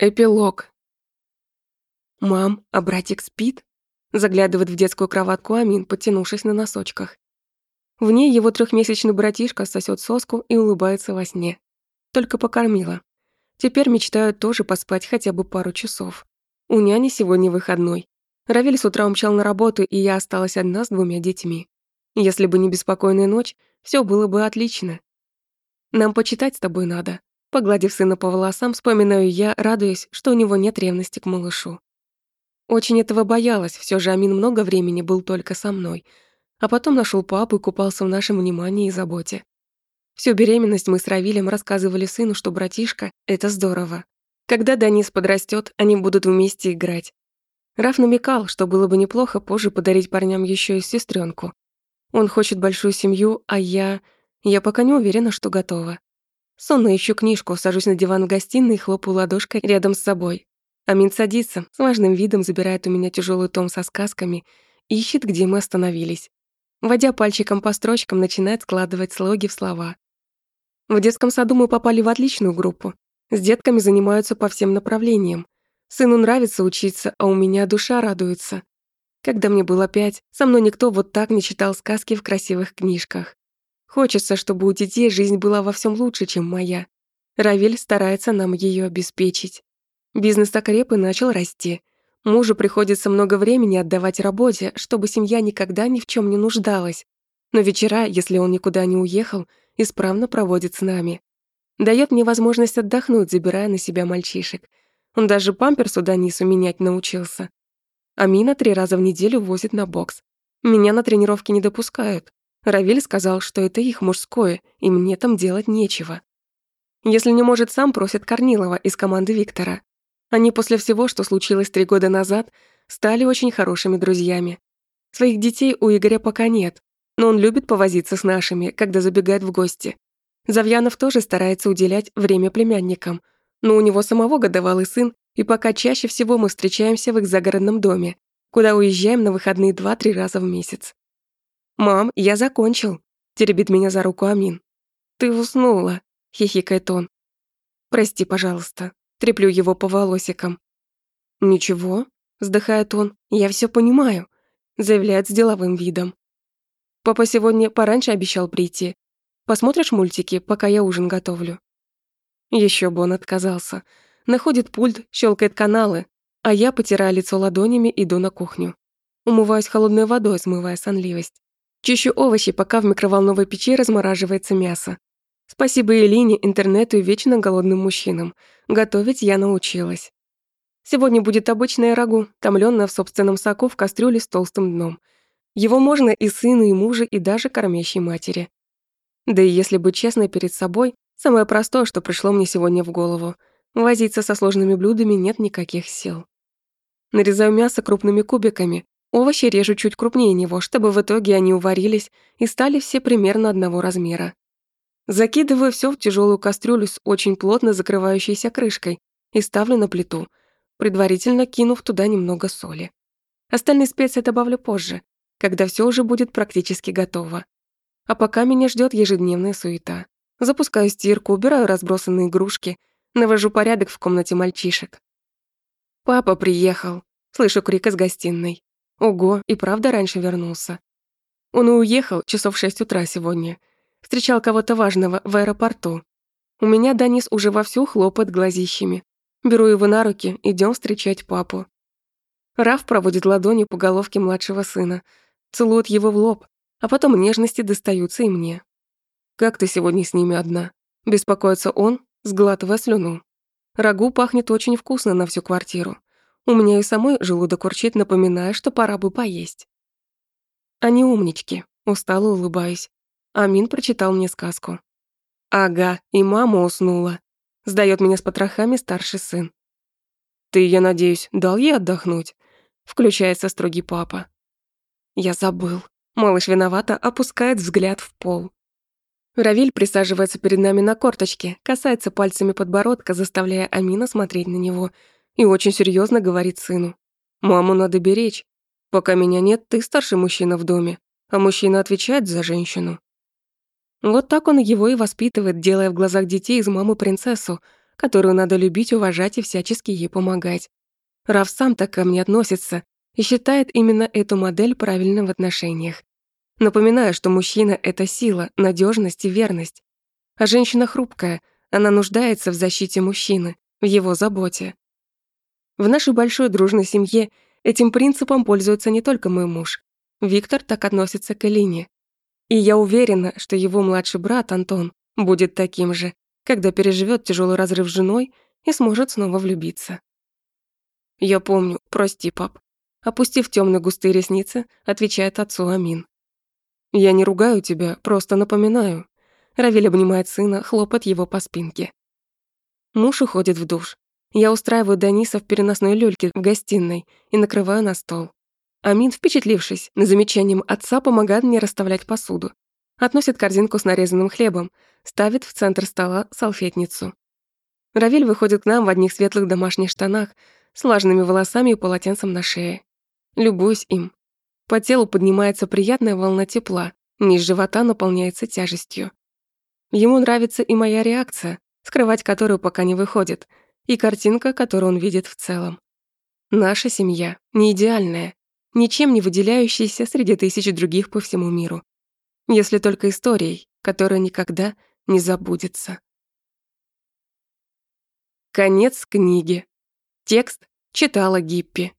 Эпилог. «Мам, а братик спит?» Заглядывает в детскую кроватку Амин, подтянувшись на носочках. В ней его трехмесячный братишка сосет соску и улыбается во сне. Только покормила. Теперь мечтаю тоже поспать хотя бы пару часов. У няни сегодня выходной. Равиль с утра умчал на работу, и я осталась одна с двумя детьми. Если бы не беспокойная ночь, все было бы отлично. Нам почитать с тобой надо. Погладив сына по волосам, вспоминаю я, радуясь, что у него нет ревности к малышу. Очень этого боялась, все же Амин много времени был только со мной, а потом нашел папу и купался в нашем внимании и заботе. Всю беременность мы с Равилем рассказывали сыну, что братишка — это здорово. Когда Данис подрастет, они будут вместе играть. Раф намекал, что было бы неплохо позже подарить парням еще и сестренку. Он хочет большую семью, а я... Я пока не уверена, что готова. Сонно ищу книжку, сажусь на диван в гостиной и хлопаю ладошкой рядом с собой. Амин садится, с важным видом забирает у меня тяжелый том со сказками и ищет, где мы остановились. Водя пальчиком по строчкам, начинает складывать слоги в слова. В детском саду мы попали в отличную группу. С детками занимаются по всем направлениям. Сыну нравится учиться, а у меня душа радуется. Когда мне было пять, со мной никто вот так не читал сказки в красивых книжках. Хочется, чтобы у детей жизнь была во всем лучше, чем моя. Равиль старается нам ее обеспечить. Бизнес окреп и начал расти. Мужу приходится много времени отдавать работе, чтобы семья никогда ни в чем не нуждалась. Но вечера, если он никуда не уехал, исправно проводит с нами. Дает мне возможность отдохнуть, забирая на себя мальчишек. Он даже памперс у Данису менять научился. Амина три раза в неделю возит на бокс. Меня на тренировки не допускают. Равиль сказал, что это их мужское, и мне там делать нечего. Если не может сам, просит Корнилова из команды Виктора. Они после всего, что случилось три года назад, стали очень хорошими друзьями. Своих детей у Игоря пока нет, но он любит повозиться с нашими, когда забегает в гости. Завьянов тоже старается уделять время племянникам, но у него самого годовалый сын, и пока чаще всего мы встречаемся в их загородном доме, куда уезжаем на выходные два-три раза в месяц. «Мам, я закончил», — теребит меня за руку Амин. «Ты уснула», — хихикает он. «Прости, пожалуйста», — треплю его по волосикам. «Ничего», — вздыхает он, — «я все понимаю», — заявляет с деловым видом. «Папа сегодня пораньше обещал прийти. Посмотришь мультики, пока я ужин готовлю?» Еще бы он отказался. Находит пульт, щелкает каналы, а я, потирая лицо ладонями, иду на кухню. Умываюсь холодной водой, смывая сонливость. Чищу овощи, пока в микроволновой печи размораживается мясо. Спасибо Элине, интернету и вечно голодным мужчинам. Готовить я научилась. Сегодня будет обычное рагу, томлённое в собственном соку в кастрюле с толстым дном. Его можно и сыну, и мужу, и даже кормящей матери. Да и если быть честной перед собой, самое простое, что пришло мне сегодня в голову. Возиться со сложными блюдами нет никаких сил. Нарезаю мясо крупными кубиками, Овощи режу чуть крупнее него, чтобы в итоге они уварились и стали все примерно одного размера. Закидываю все в тяжелую кастрюлю с очень плотно закрывающейся крышкой и ставлю на плиту, предварительно кинув туда немного соли. Остальные специи добавлю позже, когда все уже будет практически готово. А пока меня ждет ежедневная суета. Запускаю стирку, убираю разбросанные игрушки, навожу порядок в комнате мальчишек. «Папа приехал», — слышу крик из гостиной. Ого, и правда раньше вернулся. Он уехал часов в шесть утра сегодня. Встречал кого-то важного в аэропорту. У меня Данис уже вовсю хлопает глазищами. Беру его на руки, идем встречать папу. Раф проводит ладонью по головке младшего сына, целует его в лоб, а потом нежности достаются и мне. «Как ты сегодня с ними одна?» Беспокоится он, сглатывая слюну. Рагу пахнет очень вкусно на всю квартиру. У меня и самой желудок урчит, напоминая, что пора бы поесть. Они умнички, устало улыбаюсь. Амин прочитал мне сказку. Ага, и мама уснула. Сдаёт меня с потрохами старший сын. Ты, я надеюсь, дал ей отдохнуть? Включается строгий папа. Я забыл. Малыш виновато опускает взгляд в пол. Равиль присаживается перед нами на корточке, касается пальцами подбородка, заставляя Амина смотреть на него — и очень серьезно говорит сыну. «Маму надо беречь. Пока меня нет, ты старший мужчина в доме, а мужчина отвечает за женщину». Вот так он его и воспитывает, делая в глазах детей из мамы принцессу, которую надо любить, уважать и всячески ей помогать. Раф сам так ко мне относится и считает именно эту модель правильной в отношениях. Напоминаю, что мужчина — это сила, надежность и верность. А женщина хрупкая, она нуждается в защите мужчины, в его заботе. В нашей большой дружной семье этим принципом пользуется не только мой муж. Виктор так относится к Элине. И я уверена, что его младший брат Антон будет таким же, когда переживет тяжелый разрыв с женой и сможет снова влюбиться. Я помню, прости, пап. Опустив темные густые ресницы, отвечает отцу Амин. Я не ругаю тебя, просто напоминаю. Равиль обнимает сына, хлопает его по спинке. Муж уходит в душ. Я устраиваю Даниса в переносной люльке в гостиной и накрываю на стол. Амин, впечатлившись на замечанием отца, помогает мне расставлять посуду. Относит корзинку с нарезанным хлебом, ставит в центр стола салфетницу. Равиль выходит к нам в одних светлых домашних штанах, с влажными волосами и полотенцем на шее. Любуюсь им. По телу поднимается приятная волна тепла, низ живота наполняется тяжестью. Ему нравится и моя реакция, скрывать которую пока не выходит, и картинка, которую он видит в целом. Наша семья не идеальная, ничем не выделяющаяся среди тысяч других по всему миру. Если только историей, которая никогда не забудется. Конец книги. Текст читала Гиппи.